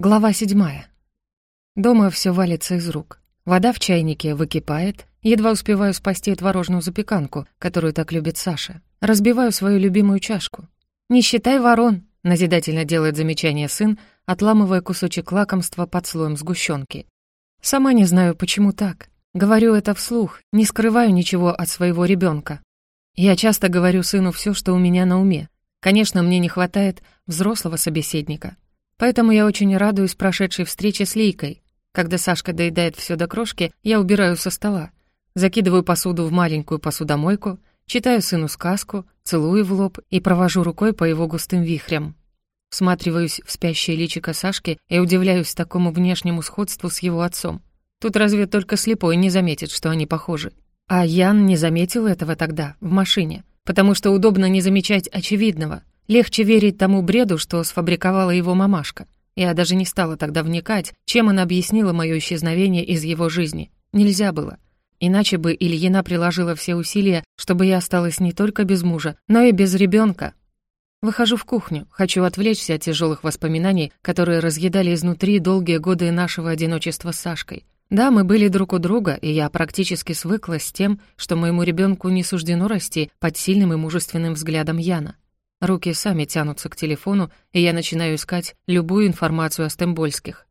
Глава седьмая. Дома все валится из рук. Вода в чайнике выкипает, едва успеваю спасти творожную запеканку, которую так любит Саша. Разбиваю свою любимую чашку. «Не считай ворон», — назидательно делает замечание сын, отламывая кусочек лакомства под слоем сгущенки. Сама не знаю, почему так. Говорю это вслух, не скрываю ничего от своего ребенка. Я часто говорю сыну все, что у меня на уме. Конечно, мне не хватает взрослого собеседника. Поэтому я очень радуюсь прошедшей встрече с Лейкой. Когда Сашка доедает все до крошки, я убираю со стола. Закидываю посуду в маленькую посудомойку, читаю сыну сказку, целую в лоб и провожу рукой по его густым вихрям. Всматриваюсь в спящее личико Сашки и удивляюсь такому внешнему сходству с его отцом. Тут разве только слепой не заметит, что они похожи. А Ян не заметил этого тогда, в машине, потому что удобно не замечать очевидного. Легче верить тому бреду, что сфабриковала его мамашка. Я даже не стала тогда вникать, чем она объяснила моё исчезновение из его жизни. Нельзя было. Иначе бы Ильина приложила все усилия, чтобы я осталась не только без мужа, но и без ребенка. Выхожу в кухню, хочу отвлечься от тяжелых воспоминаний, которые разъедали изнутри долгие годы нашего одиночества с Сашкой. Да, мы были друг у друга, и я практически свыклась с тем, что моему ребенку не суждено расти под сильным и мужественным взглядом Яна. Руки сами тянутся к телефону, и я начинаю искать любую информацию о Стембольских.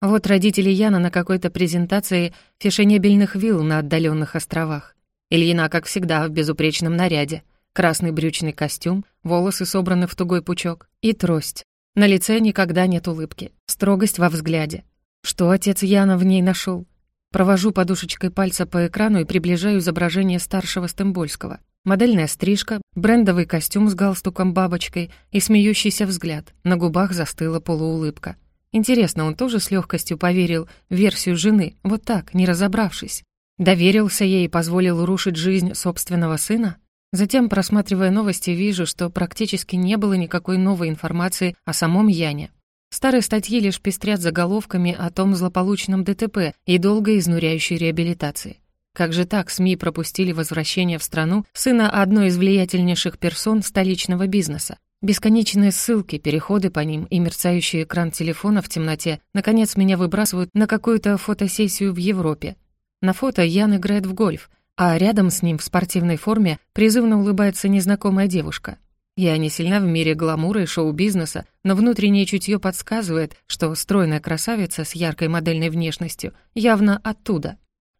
Вот родители Яна на какой-то презентации фешенебельных вилл на отдаленных островах. Ильина, как всегда, в безупречном наряде. Красный брючный костюм, волосы собраны в тугой пучок и трость. На лице никогда нет улыбки, строгость во взгляде. Что отец Яна в ней нашел? Провожу подушечкой пальца по экрану и приближаю изображение старшего Стембольского. Модельная стрижка, брендовый костюм с галстуком-бабочкой и смеющийся взгляд. На губах застыла полуулыбка. Интересно, он тоже с легкостью поверил в версию жены, вот так, не разобравшись. Доверился ей и позволил рушить жизнь собственного сына? Затем, просматривая новости, вижу, что практически не было никакой новой информации о самом Яне. Старые статьи лишь пестрят заголовками о том злополучном ДТП и долгой изнуряющей реабилитации. Как же так СМИ пропустили возвращение в страну сына одной из влиятельнейших персон столичного бизнеса? Бесконечные ссылки, переходы по ним и мерцающий экран телефона в темноте наконец меня выбрасывают на какую-то фотосессию в Европе. На фото Ян играет в гольф, а рядом с ним в спортивной форме призывно улыбается незнакомая девушка. Я не сильна в мире гламура и шоу-бизнеса, но внутреннее чутье подсказывает, что стройная красавица с яркой модельной внешностью явно оттуда.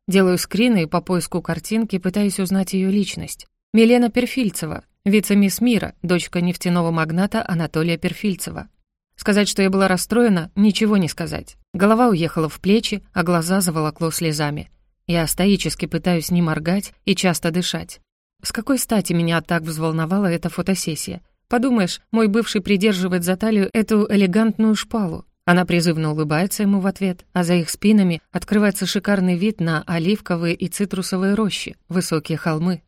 Делаю скрины по поиску картинки пытаюсь узнать ее личность. Милена Перфильцева, вице-мисс мира, дочка нефтяного магната Анатолия Перфильцева. Сказать, что я была расстроена, ничего не сказать. Голова уехала в плечи, а глаза заволокло слезами. Я стоически пытаюсь не моргать и часто дышать. С какой стати меня так взволновала эта фотосессия? Подумаешь, мой бывший придерживает за талию эту элегантную шпалу. Она призывно улыбается ему в ответ, а за их спинами открывается шикарный вид на оливковые и цитрусовые рощи, высокие холмы.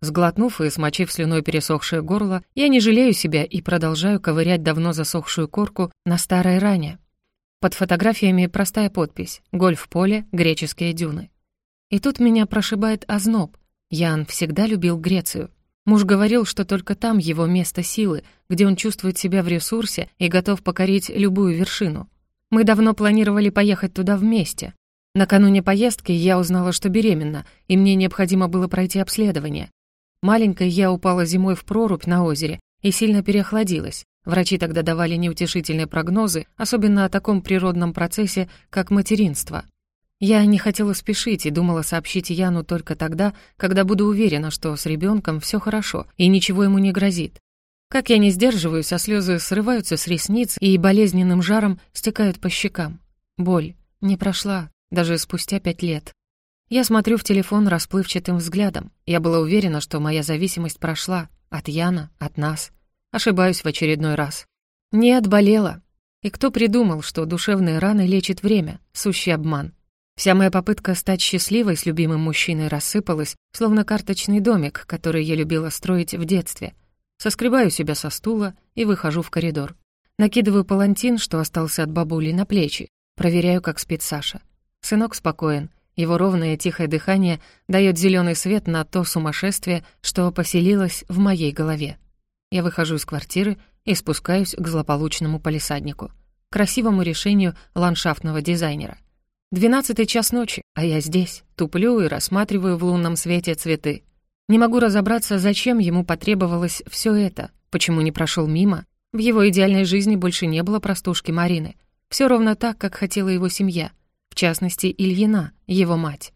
Сглотнув и смочив слюной пересохшее горло, я не жалею себя и продолжаю ковырять давно засохшую корку на старой ране. Под фотографиями простая подпись «Гольф-поле, греческие дюны». И тут меня прошибает озноб. Ян всегда любил Грецию. Муж говорил, что только там его место силы, где он чувствует себя в ресурсе и готов покорить любую вершину. Мы давно планировали поехать туда вместе. Накануне поездки я узнала, что беременна, и мне необходимо было пройти обследование. Маленькой я упала зимой в прорубь на озере и сильно переохладилась. Врачи тогда давали неутешительные прогнозы, особенно о таком природном процессе, как материнство. Я не хотела спешить и думала сообщить Яну только тогда, когда буду уверена, что с ребенком все хорошо и ничего ему не грозит. Как я не сдерживаюсь, а слезы срываются с ресниц и болезненным жаром стекают по щекам. Боль не прошла, даже спустя пять лет. Я смотрю в телефон расплывчатым взглядом. Я была уверена, что моя зависимость прошла. От Яна, от нас. Ошибаюсь в очередной раз. Не болела. И кто придумал, что душевные раны лечит время? Сущий обман. Вся моя попытка стать счастливой с любимым мужчиной рассыпалась, словно карточный домик, который я любила строить в детстве. Соскребаю себя со стула и выхожу в коридор. Накидываю палантин, что остался от бабули, на плечи. Проверяю, как спит Саша. Сынок спокоен. Его ровное тихое дыхание дает зеленый свет на то сумасшествие, что поселилось в моей голове. Я выхожу из квартиры и спускаюсь к злополучному полисаднику. красивому решению ландшафтного дизайнера. Двенадцатый час ночи, а я здесь, туплю и рассматриваю в лунном свете цветы. Не могу разобраться, зачем ему потребовалось все это, почему не прошел мимо. В его идеальной жизни больше не было простушки Марины. Все ровно так, как хотела его семья, в частности, Ильина, его мать.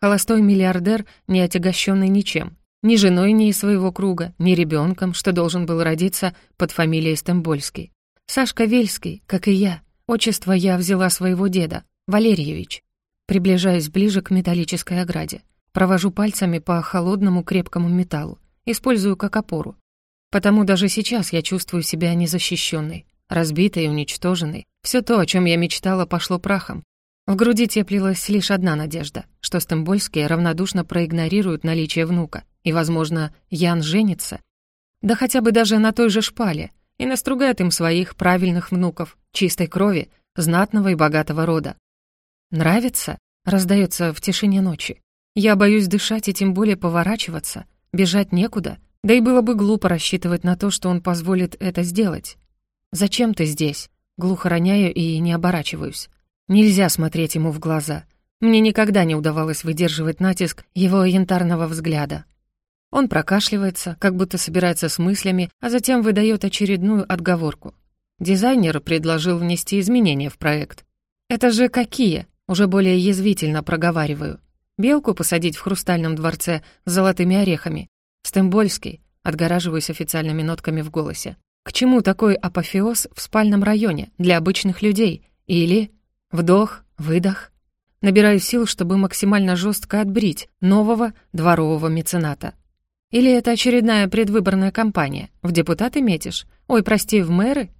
Холостой миллиардер, не отягощенный ничем, ни женой ни из своего круга, ни ребенком, что должен был родиться под фамилией Стембольский. Сашка Вельский, как и я. Отчество я взяла своего деда, Валерьевич. Приближаюсь ближе к металлической ограде. Провожу пальцами по холодному крепкому металлу. Использую как опору. Потому даже сейчас я чувствую себя незащищенной, разбитой и уничтоженной. Все то, о чем я мечтала, пошло прахом. В груди теплилась лишь одна надежда, что Стембольские равнодушно проигнорируют наличие внука, и, возможно, Ян женится. Да хотя бы даже на той же шпале, и настругает им своих правильных внуков, чистой крови, знатного и богатого рода. «Нравится?» — раздается в тишине ночи. Я боюсь дышать и тем более поворачиваться, бежать некуда, да и было бы глупо рассчитывать на то, что он позволит это сделать. «Зачем ты здесь?» Глухо роняю и не оборачиваюсь. Нельзя смотреть ему в глаза. Мне никогда не удавалось выдерживать натиск его янтарного взгляда. Он прокашливается, как будто собирается с мыслями, а затем выдает очередную отговорку. Дизайнер предложил внести изменения в проект. «Это же какие?» Уже более язвительно проговариваю. «Белку посадить в хрустальном дворце с золотыми орехами. Стембольский», отгораживаюсь официальными нотками в голосе. «К чему такой апофеоз в спальном районе для обычных людей? Или...» Вдох, выдох. Набираю сил, чтобы максимально жестко отбрить нового дворового мецената. Или это очередная предвыборная кампания? В депутаты метишь? Ой, прости, в мэры?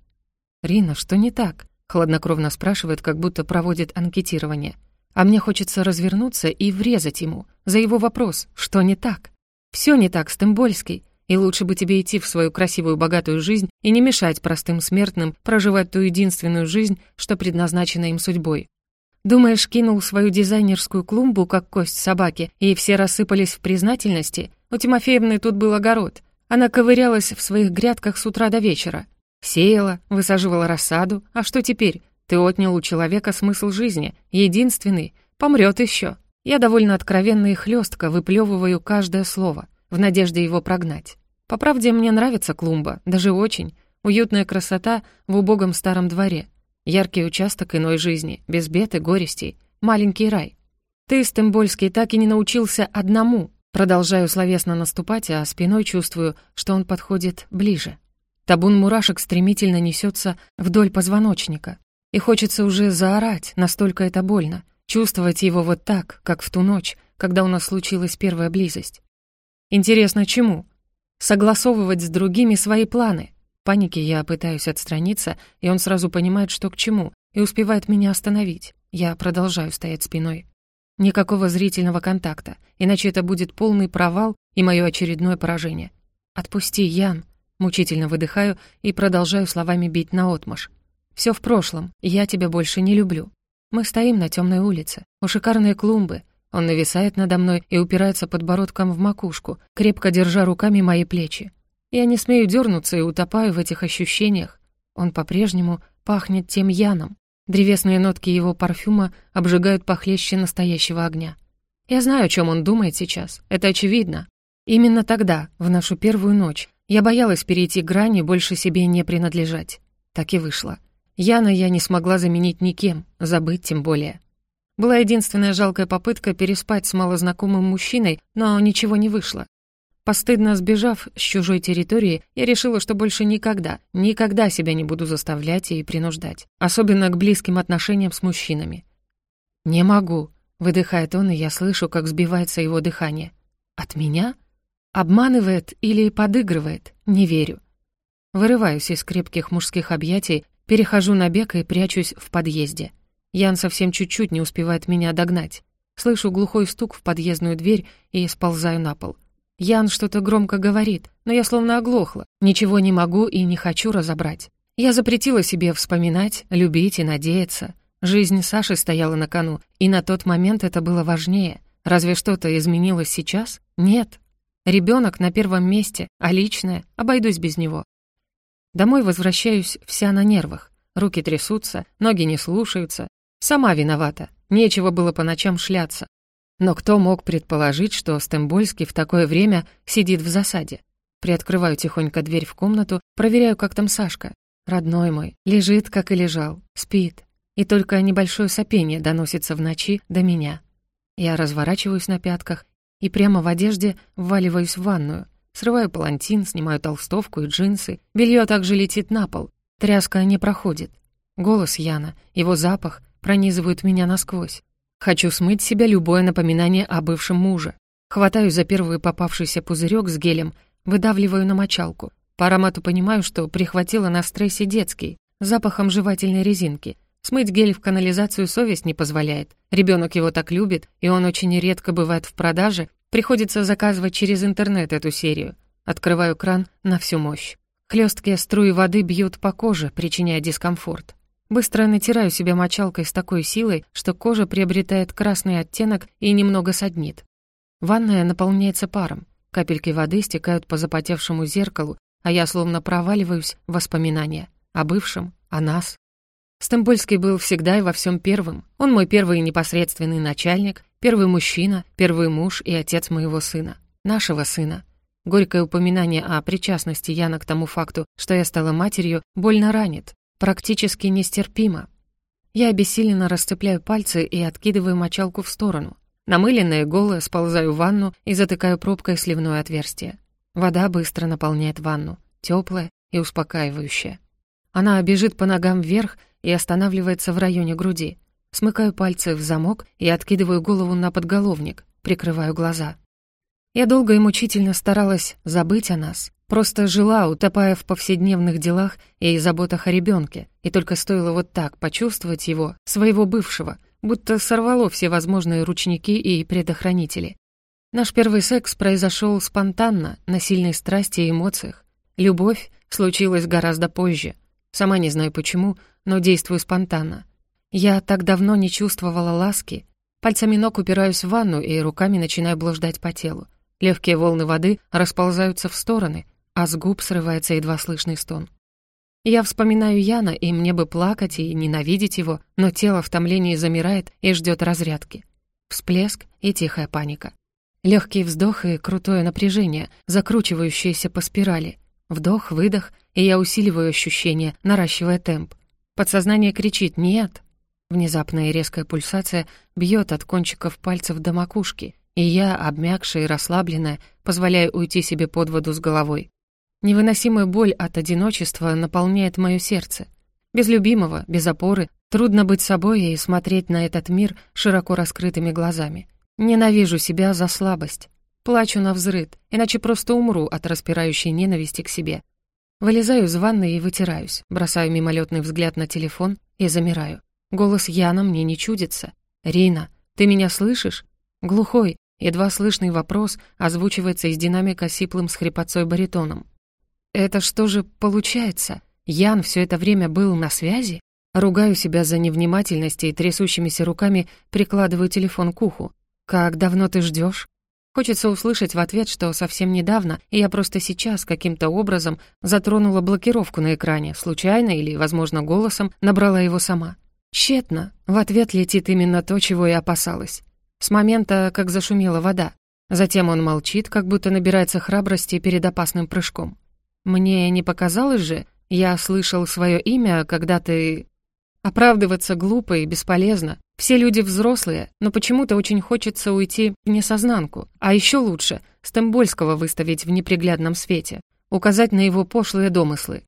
Рина, что не так? Хладнокровно спрашивает, как будто проводит анкетирование. А мне хочется развернуться и врезать ему за его вопрос, что не так. Все не так, Стембольский, и лучше бы тебе идти в свою красивую богатую жизнь и не мешать простым смертным проживать ту единственную жизнь, что предназначена им судьбой. Думаешь, кинул свою дизайнерскую клумбу, как кость собаки, и все рассыпались в признательности? У Тимофеевны тут был огород. Она ковырялась в своих грядках с утра до вечера. Сеяла, высаживала рассаду. А что теперь? Ты отнял у человека смысл жизни. Единственный. Помрет еще. Я довольно откровенно и хлестко выплевываю каждое слово, в надежде его прогнать. По правде, мне нравится клумба, даже очень. Уютная красота в убогом старом дворе. Яркий участок иной жизни, без бед и горестей. Маленький рай. Ты, Стембольский, так и не научился одному Продолжаю словесно наступать, а спиной чувствую, что он подходит ближе. Табун мурашек стремительно несется вдоль позвоночника. И хочется уже заорать, настолько это больно. Чувствовать его вот так, как в ту ночь, когда у нас случилась первая близость. Интересно, чему? Согласовывать с другими свои планы. В панике я пытаюсь отстраниться, и он сразу понимает, что к чему, и успевает меня остановить. Я продолжаю стоять спиной. Никакого зрительного контакта, иначе это будет полный провал и мое очередное поражение. «Отпусти, Ян!» Мучительно выдыхаю и продолжаю словами бить наотмашь. «Все в прошлом, я тебя больше не люблю. Мы стоим на темной улице, у шикарной клумбы. Он нависает надо мной и упирается подбородком в макушку, крепко держа руками мои плечи. Я не смею дернуться и утопаю в этих ощущениях. Он по-прежнему пахнет тем Яном, Древесные нотки его парфюма обжигают похлеще настоящего огня. Я знаю, о чем он думает сейчас, это очевидно. Именно тогда, в нашу первую ночь, я боялась перейти грани больше себе не принадлежать. Так и вышло. Яна я не смогла заменить никем, забыть тем более. Была единственная жалкая попытка переспать с малознакомым мужчиной, но ничего не вышло. Постыдно сбежав с чужой территории, я решила, что больше никогда, никогда себя не буду заставлять и принуждать, особенно к близким отношениям с мужчинами. «Не могу», — выдыхает он, и я слышу, как сбивается его дыхание. «От меня? Обманывает или подыгрывает? Не верю». Вырываюсь из крепких мужских объятий, перехожу на бег и прячусь в подъезде. Ян совсем чуть-чуть не успевает меня догнать. Слышу глухой стук в подъездную дверь и сползаю на пол. Ян что-то громко говорит, но я словно оглохла. Ничего не могу и не хочу разобрать. Я запретила себе вспоминать, любить и надеяться. Жизнь Саши стояла на кону, и на тот момент это было важнее. Разве что-то изменилось сейчас? Нет. Ребенок на первом месте, а личное — обойдусь без него. Домой возвращаюсь вся на нервах. руки трясутся, ноги не слушаются. Сама виновата, нечего было по ночам шляться. Но кто мог предположить, что Стембольский в такое время сидит в засаде? Приоткрываю тихонько дверь в комнату, проверяю, как там Сашка. Родной мой, лежит, как и лежал, спит. И только небольшое сопение доносится в ночи до меня. Я разворачиваюсь на пятках и прямо в одежде вваливаюсь в ванную. Срываю палантин, снимаю толстовку и джинсы. Белье также летит на пол. Тряска не проходит. Голос Яна, его запах пронизывают меня насквозь. Хочу смыть себя любое напоминание о бывшем муже. Хватаю за первый попавшийся пузырек с гелем, выдавливаю на мочалку. По аромату понимаю, что прихватила на стрессе детский, запахом жевательной резинки. Смыть гель в канализацию совесть не позволяет. Ребенок его так любит, и он очень редко бывает в продаже. Приходится заказывать через интернет эту серию. Открываю кран на всю мощь. Хлёсткие струи воды бьют по коже, причиняя дискомфорт. Быстро натираю себя мочалкой с такой силой, что кожа приобретает красный оттенок и немного саднит. Ванная наполняется паром. Капельки воды стекают по запотевшему зеркалу, а я словно проваливаюсь в воспоминания о бывшем, о нас. Стамбульский был всегда и во всем первым. Он мой первый непосредственный начальник, первый мужчина, первый муж и отец моего сына. Нашего сына. Горькое упоминание о причастности Яна к тому факту, что я стала матерью, больно ранит. Практически нестерпимо. Я обессиленно расцепляю пальцы и откидываю мочалку в сторону. Намыленная голая сползаю в ванну и затыкаю пробкой сливное отверстие. Вода быстро наполняет ванну, теплая и успокаивающая. Она бежит по ногам вверх и останавливается в районе груди. Смыкаю пальцы в замок и откидываю голову на подголовник, прикрываю глаза. Я долго и мучительно старалась забыть о нас, просто жила, утопая в повседневных делах и заботах о ребенке, и только стоило вот так почувствовать его, своего бывшего, будто сорвало все возможные ручники и предохранители. Наш первый секс произошел спонтанно, на сильной страсти и эмоциях. Любовь случилась гораздо позже. Сама не знаю почему, но действую спонтанно. Я так давно не чувствовала ласки. Пальцами ног упираюсь в ванну и руками начинаю блуждать по телу. Легкие волны воды расползаются в стороны, а с губ срывается едва слышный стон. Я вспоминаю Яна, и мне бы плакать и ненавидеть его, но тело в томлении замирает и ждет разрядки. Всплеск и тихая паника. Легкий вздох и крутое напряжение, закручивающееся по спирали. Вдох, выдох, и я усиливаю ощущение, наращивая темп. Подсознание кричит «нет». Внезапная и резкая пульсация бьет от кончиков пальцев до макушки, и я, обмякшая и расслабленная, позволяю уйти себе под воду с головой. Невыносимая боль от одиночества наполняет мое сердце. Без любимого, без опоры, трудно быть собой и смотреть на этот мир широко раскрытыми глазами. Ненавижу себя за слабость. Плачу на взрыд, иначе просто умру от распирающей ненависти к себе. Вылезаю из ванны и вытираюсь, бросаю мимолетный взгляд на телефон и замираю. Голос Яна мне не чудится. «Рина, ты меня слышишь?» Глухой, едва слышный вопрос озвучивается из динамика сиплым с хрипотцой баритоном. «Это что же получается? Ян все это время был на связи?» Ругаю себя за невнимательность и трясущимися руками прикладываю телефон к уху. «Как давно ты ждешь? Хочется услышать в ответ, что совсем недавно, и я просто сейчас каким-то образом затронула блокировку на экране, случайно или, возможно, голосом набрала его сама. Тщетно. В ответ летит именно то, чего я опасалась. С момента, как зашумела вода. Затем он молчит, как будто набирается храбрости перед опасным прыжком. «Мне не показалось же, я слышал свое имя, когда ты...» Оправдываться глупо и бесполезно. Все люди взрослые, но почему-то очень хочется уйти в несознанку. А еще лучше Стембольского выставить в неприглядном свете, указать на его пошлые домыслы.